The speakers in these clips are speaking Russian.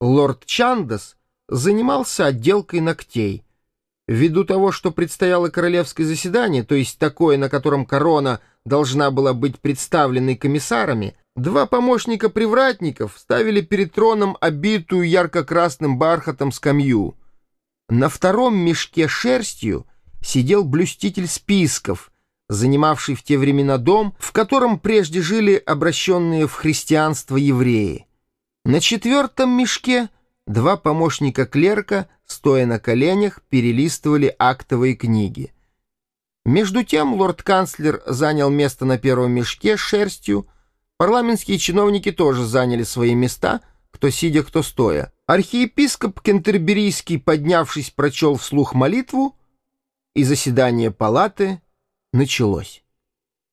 Лорд Чандас занимался отделкой ногтей. Ввиду того, что предстояло королевское заседание, то есть такое, на котором корона должна была быть представленной комиссарами, два помощника привратников ставили перед троном обитую ярко-красным бархатом скамью. На втором мешке шерстью сидел блюститель списков, занимавший в те времена дом, в котором прежде жили обращенные в христианство евреи. На четвертом мешке два помощника клерка, стоя на коленях, перелистывали актовые книги. Между тем лорд-канцлер занял место на первом мешке шерстью, парламентские чиновники тоже заняли свои места, кто сидя, кто стоя. Архиепископ Кентерберийский, поднявшись, прочел вслух молитву, и заседание палаты началось.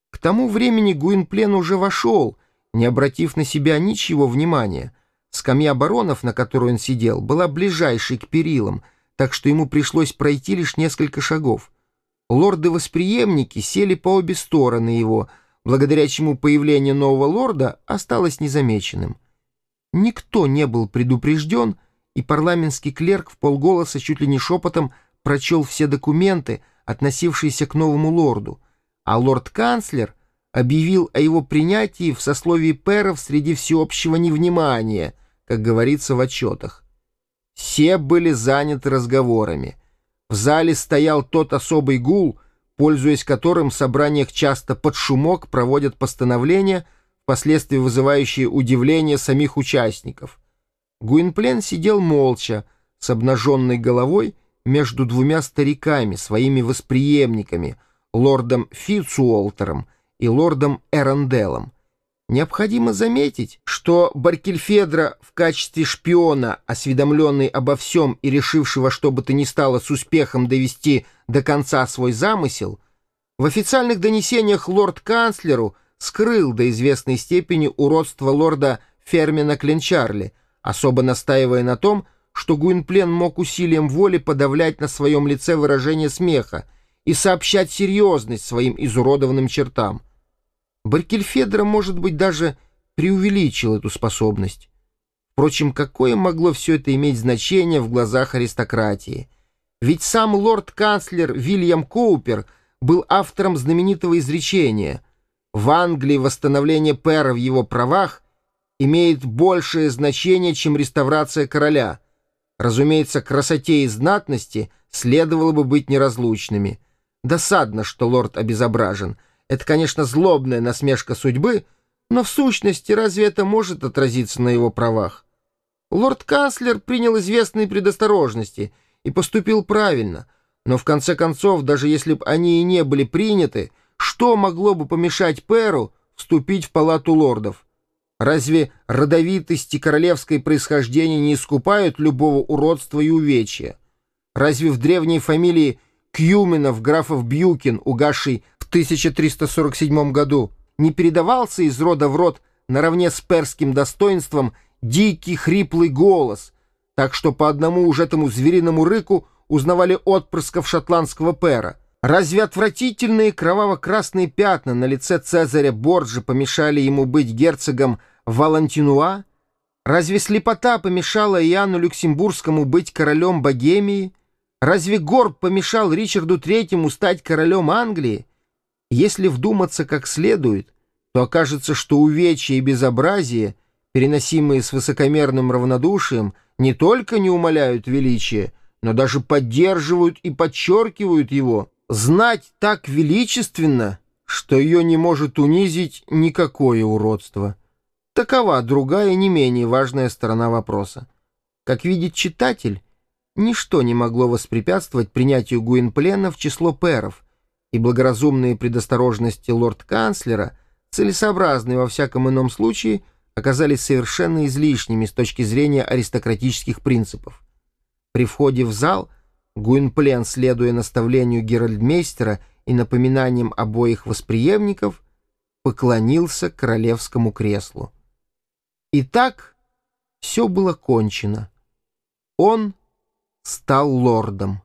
К тому времени Гуинплен уже вошел, не обратив на себя ничего внимания — Скамья баронов, на которой он сидел, была ближайшей к перилам, так что ему пришлось пройти лишь несколько шагов. Лорды-восприемники сели по обе стороны его, благодаря чему появление нового лорда осталось незамеченным. Никто не был предупрежден, и парламентский клерк в полголоса чуть ли не шепотом прочел все документы, относившиеся к новому лорду, а лорд-канцлер объявил о его принятии в сословии пэров среди всеобщего невнимания — как говорится в отчетах. Все были заняты разговорами. В зале стоял тот особый гул, пользуясь которым в собраниях часто под шумок проводят постановления, впоследствии вызывающие удивление самих участников. Гуинплен сидел молча, с обнаженной головой, между двумя стариками, своими восприемниками, лордом Фицуолтером и лордом Эронделом. Необходимо заметить, что Баркельфедро в качестве шпиона, осведомленный обо всем и решившего, что бы то ни стало с успехом довести до конца свой замысел, в официальных донесениях лорд-канцлеру скрыл до известной степени уродство лорда Фермина Кленчарли, особо настаивая на том, что Гуинплен мог усилием воли подавлять на своем лице выражение смеха и сообщать серьезность своим изуродованным чертам. Баркельфедро, может быть, даже преувеличил эту способность. Впрочем, какое могло все это иметь значение в глазах аристократии? Ведь сам лорд-канцлер Вильям Коупер был автором знаменитого изречения «В Англии восстановление пэра в его правах имеет большее значение, чем реставрация короля. Разумеется, красоте и знатности следовало бы быть неразлучными. Досадно, что лорд обезображен — это, конечно, злобная насмешка судьбы, но в сущности разве это может отразиться на его правах? Лорд-канцлер принял известные предосторожности и поступил правильно, но в конце концов, даже если бы они и не были приняты, что могло бы помешать Перу вступить в палату лордов? Разве родовитость и королевское происхождение не искупают любого уродства и увечья? Разве в древней фамилии Кьюменов, графов Бьюкин, угасший в 1347 году, не передавался из рода в род наравне с перским достоинством дикий хриплый голос, так что по одному уж этому звериному рыку узнавали отпрысков шотландского пера. Разве отвратительные кроваво-красные пятна на лице Цезаря Борджи помешали ему быть герцогом Валантинуа? Разве слепота помешала Иоанну Люксембургскому быть королем Богемии? Разве горб помешал Ричарду Третьему стать королем Англии? Если вдуматься как следует, то окажется, что увечья и безобразие, переносимые с высокомерным равнодушием, не только не умаляют величия, но даже поддерживают и подчеркивают его. Знать так величественно, что ее не может унизить никакое уродство. Такова другая, не менее важная сторона вопроса. Как видит читатель, ничто не могло воспрепятствовать принятию Гуинплена в число пэров, и благоразумные предосторожности лорд-канцлера, целесообразные во всяком ином случае, оказались совершенно излишними с точки зрения аристократических принципов. При входе в зал Гуинплен, следуя наставлению геральдмейстера и напоминаниям обоих восприемников, поклонился королевскому креслу. Итак, все было кончено. Он стал лордом.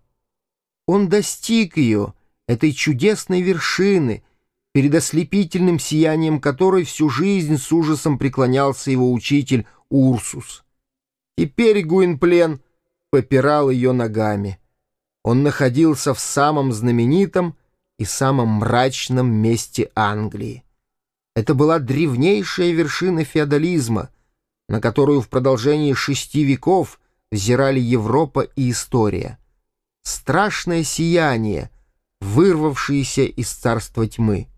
Он достиг ее — этой чудесной вершины, перед ослепительным сиянием которой всю жизнь с ужасом преклонялся его учитель Урсус. Теперь Гуинплен попирал ее ногами. Он находился в самом знаменитом и самом мрачном месте Англии. Это была древнейшая вершина феодализма, на которую в продолжении шести веков взирали Европа и история. Страшное сияние, вырвавшееся из царства тьмы.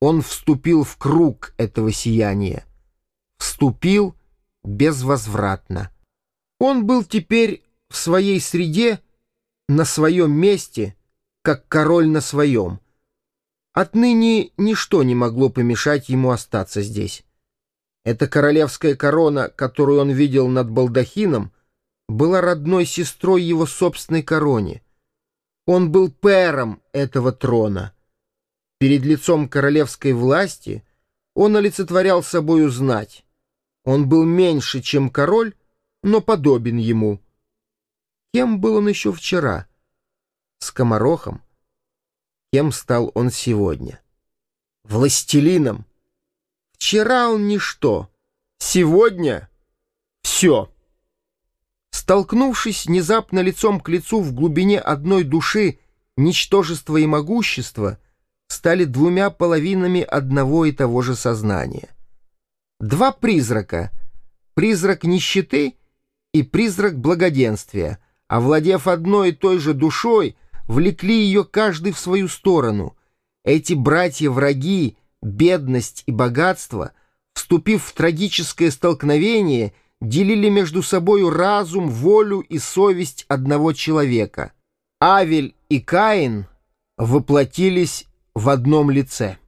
Он вступил в круг этого сияния. Вступил безвозвратно. Он был теперь в своей среде, на своем месте, как король на своем. Отныне ничто не могло помешать ему остаться здесь. Эта королевская корона, которую он видел над балдахином, была родной сестрой его собственной короне. Он был пэром этого трона. Перед лицом королевской власти он олицетворял собою знать. Он был меньше, чем король, но подобен ему. Кем был он еще вчера? Скоморохом? Кем стал он сегодня? Властелином. Вчера он ничто, сегодня — все. Столкнувшись внезапно лицом к лицу в глубине одной души, ничтожество и могущество стали двумя половинами одного и того же сознания. Два призрака — призрак нищеты и призрак благоденствия, овладев одной и той же душой, влекли ее каждый в свою сторону. Эти братья-враги, бедность и богатство, вступив в трагическое столкновение — делили между собою разум, волю и совесть одного человека. Авель и Каин воплотились в одном лице.